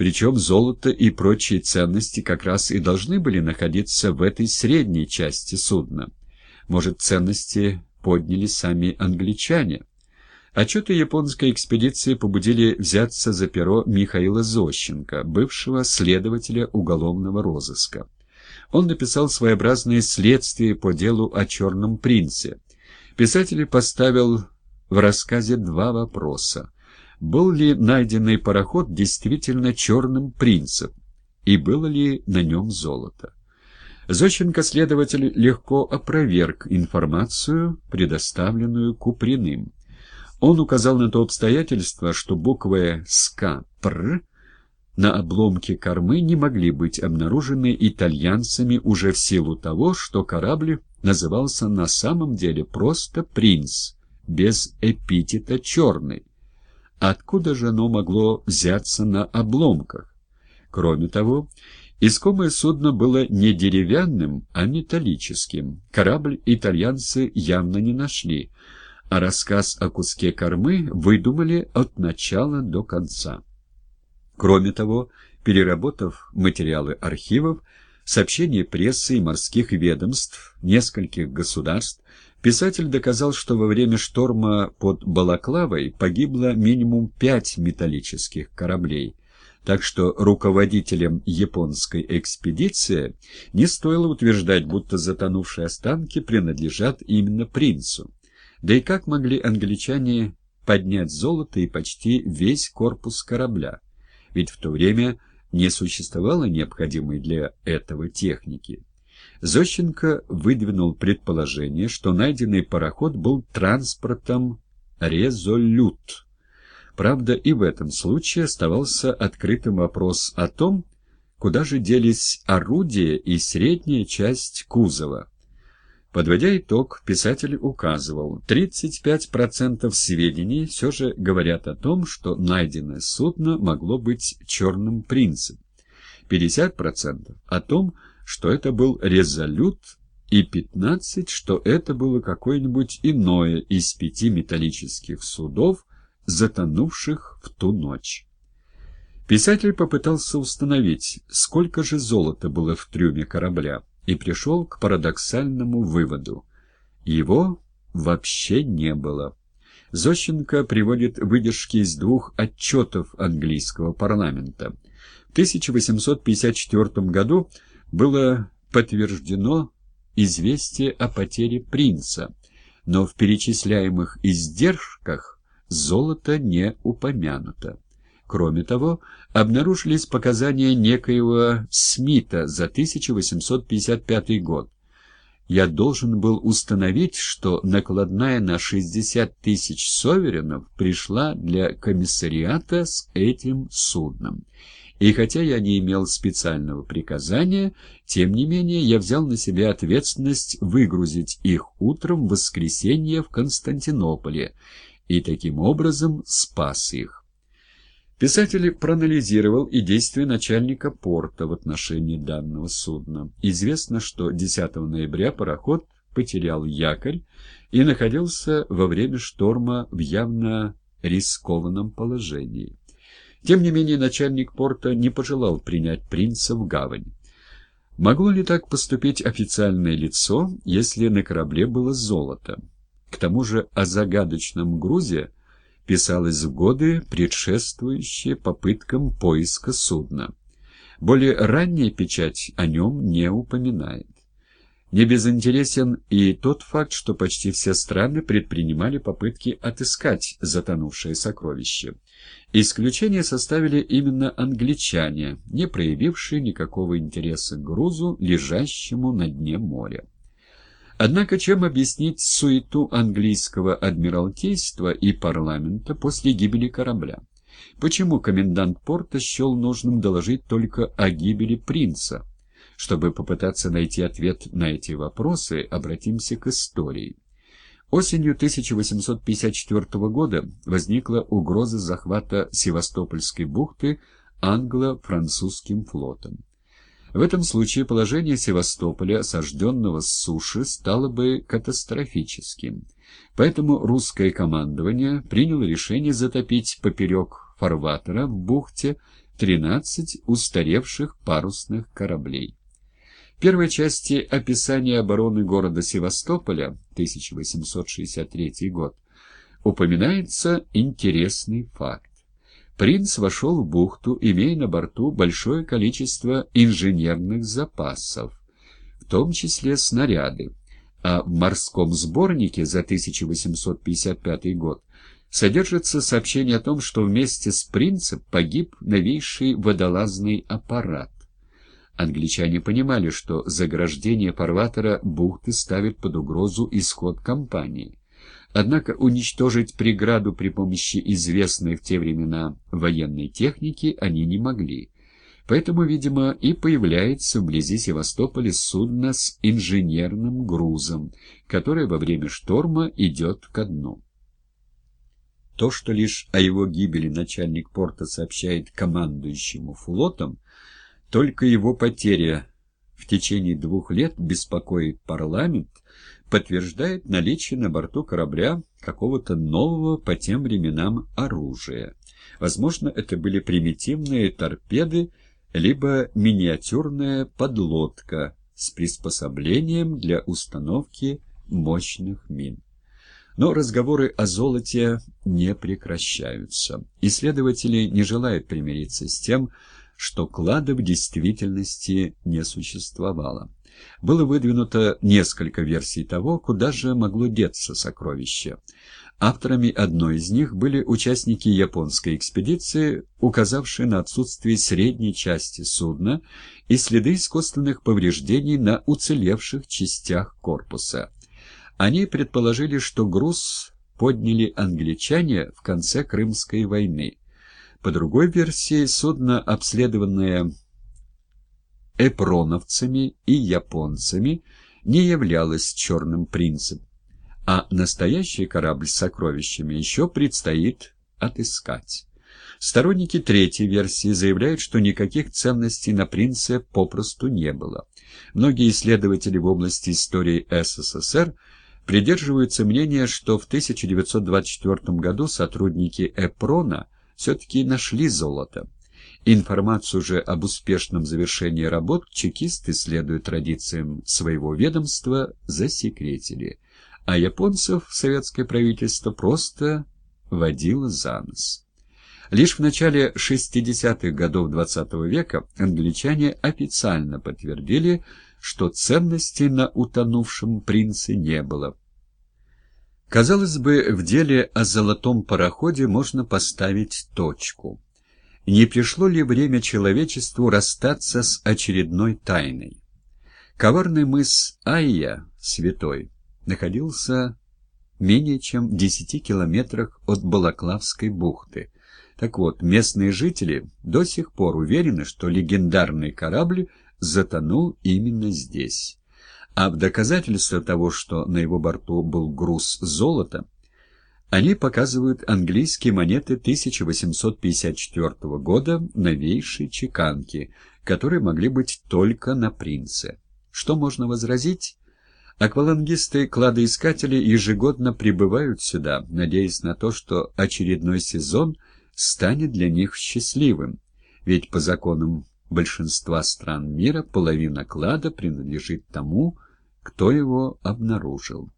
Причем золото и прочие ценности как раз и должны были находиться в этой средней части судна. Может, ценности подняли сами англичане? Отчеты японской экспедиции побудили взяться за перо Михаила Зощенко, бывшего следователя уголовного розыска. Он написал своеобразное следствие по делу о «Черном принце». Писатель поставил в рассказе два вопроса. Был ли найденный пароход действительно «Черным принцем» и было ли на нем золото? Зощенко следователь легко опроверг информацию, предоставленную Куприным. Он указал на то обстоятельство, что буквы «СК» на обломке кормы не могли быть обнаружены итальянцами уже в силу того, что корабль назывался на самом деле просто «Принц», без эпитета «черный». Откуда же оно могло взяться на обломках? Кроме того, искомое судно было не деревянным, а металлическим. Корабль итальянцы явно не нашли, а рассказ о куске кормы выдумали от начала до конца. Кроме того, переработав материалы архивов, сообщения прессы и морских ведомств нескольких государств, писатель доказал, что во время шторма под Балаклавой погибло минимум пять металлических кораблей, так что руководителям японской экспедиции не стоило утверждать, будто затонувшие останки принадлежат именно принцу. Да и как могли англичане поднять золото и почти весь корпус корабля? Ведь в то время не существовало необходимой для этого техники. Зощенко выдвинул предположение, что найденный пароход был транспортом «Резолют». Правда, и в этом случае оставался открытым вопрос о том, куда же делись орудия и средняя часть кузова. Подводя итог, писатель указывал, 35% сведений все же говорят о том, что найденное судно могло быть «Черным принцем», 50% о том, что это был «Резолют», и 15%, что это было какое-нибудь иное из пяти металлических судов, затонувших в ту ночь. Писатель попытался установить, сколько же золота было в трюме корабля и пришел к парадоксальному выводу. Его вообще не было. Зощенко приводит выдержки из двух отчетов английского парламента. В 1854 году было подтверждено известие о потере принца, но в перечисляемых издержках золото не упомянуто. Кроме того, обнаружились показания некоего Смита за 1855 год. Я должен был установить, что накладная на 60 тысяч соверенов пришла для комиссариата с этим судном. И хотя я не имел специального приказания, тем не менее я взял на себя ответственность выгрузить их утром в воскресенье в Константинополе и таким образом спас их. Писатель проанализировал и действия начальника порта в отношении данного судна. Известно, что 10 ноября пароход потерял якорь и находился во время шторма в явно рискованном положении. Тем не менее, начальник порта не пожелал принять принца в гавань. Могло ли так поступить официальное лицо, если на корабле было золото? К тому же о загадочном грузе писалось в годы, предшествующие попыткам поиска судна. Более ранняя печать о нем не упоминает. Не безинтересен и тот факт, что почти все страны предпринимали попытки отыскать затонувшее сокровище. Исключение составили именно англичане, не проявившие никакого интереса к грузу, лежащему на дне моря. Однако чем объяснить суету английского адмиралтейства и парламента после гибели корабля? Почему комендант порта счел нужным доложить только о гибели принца? Чтобы попытаться найти ответ на эти вопросы, обратимся к истории. Осенью 1854 года возникла угроза захвата Севастопольской бухты англо-французским флотом. В этом случае положение Севастополя, осажденного с суши, стало бы катастрофическим. Поэтому русское командование приняло решение затопить поперек фарватера в бухте 13 устаревших парусных кораблей. В первой части описания обороны города Севастополя 1863 год упоминается интересный факт. Принц вошел в бухту, имея на борту большое количество инженерных запасов, в том числе снаряды, а в морском сборнике за 1855 год содержится сообщение о том, что вместе с принцем погиб новейший водолазный аппарат. Англичане понимали, что заграждение фарватера бухты ставит под угрозу исход кампании. Однако уничтожить преграду при помощи известной в те времена военной техники они не могли. Поэтому, видимо, и появляется вблизи Севастополя судно с инженерным грузом, которое во время шторма идет ко дну. То, что лишь о его гибели начальник порта сообщает командующему флотом, только его потеря в течение двух лет беспокоит парламент, подтверждает наличие на борту корабля какого-то нового по тем временам оружия. Возможно, это были примитивные торпеды, либо миниатюрная подлодка с приспособлением для установки мощных мин. Но разговоры о золоте не прекращаются. Исследователи не желают примириться с тем, что клада в действительности не существовало. Было выдвинуто несколько версий того, куда же могло деться сокровище. Авторами одной из них были участники японской экспедиции, указавшие на отсутствие средней части судна и следы искусственных повреждений на уцелевших частях корпуса. Они предположили, что груз подняли англичане в конце Крымской войны. По другой версии, судно, обследованное эпроновцами и японцами, не являлось «Черным принцем», а настоящий корабль с сокровищами еще предстоит отыскать. Сторонники третьей версии заявляют, что никаких ценностей на принце попросту не было. Многие исследователи в области истории СССР придерживаются мнения, что в 1924 году сотрудники ЭПРОНа все-таки нашли золото. Информацию же об успешном завершении работ чекисты, следуя традициям своего ведомства, засекретили, а японцев советское правительство просто водило за нос. Лишь в начале 60-х годов XX -го века англичане официально подтвердили, что ценностей на утонувшем принце не было. Казалось бы, в деле о золотом пароходе можно поставить точку. Не пришло ли время человечеству расстаться с очередной тайной? Коварный мыс Айя, святой, находился менее чем в десяти километрах от Балаклавской бухты. Так вот, местные жители до сих пор уверены, что легендарный корабль затонул именно здесь. А в доказательство того, что на его борту был груз золота, они показывают английские монеты 1854 года новейшей чеканки, которые могли быть только на принце. Что можно возразить? Аквалангисты-кладоискатели ежегодно прибывают сюда, надеясь на то, что очередной сезон станет для них счастливым, ведь по законам большинства стран мира половина клада принадлежит тому, кто его обнаружил.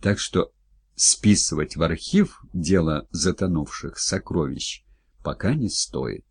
Так что списывать в архив дело затонувших сокровищ пока не стоит.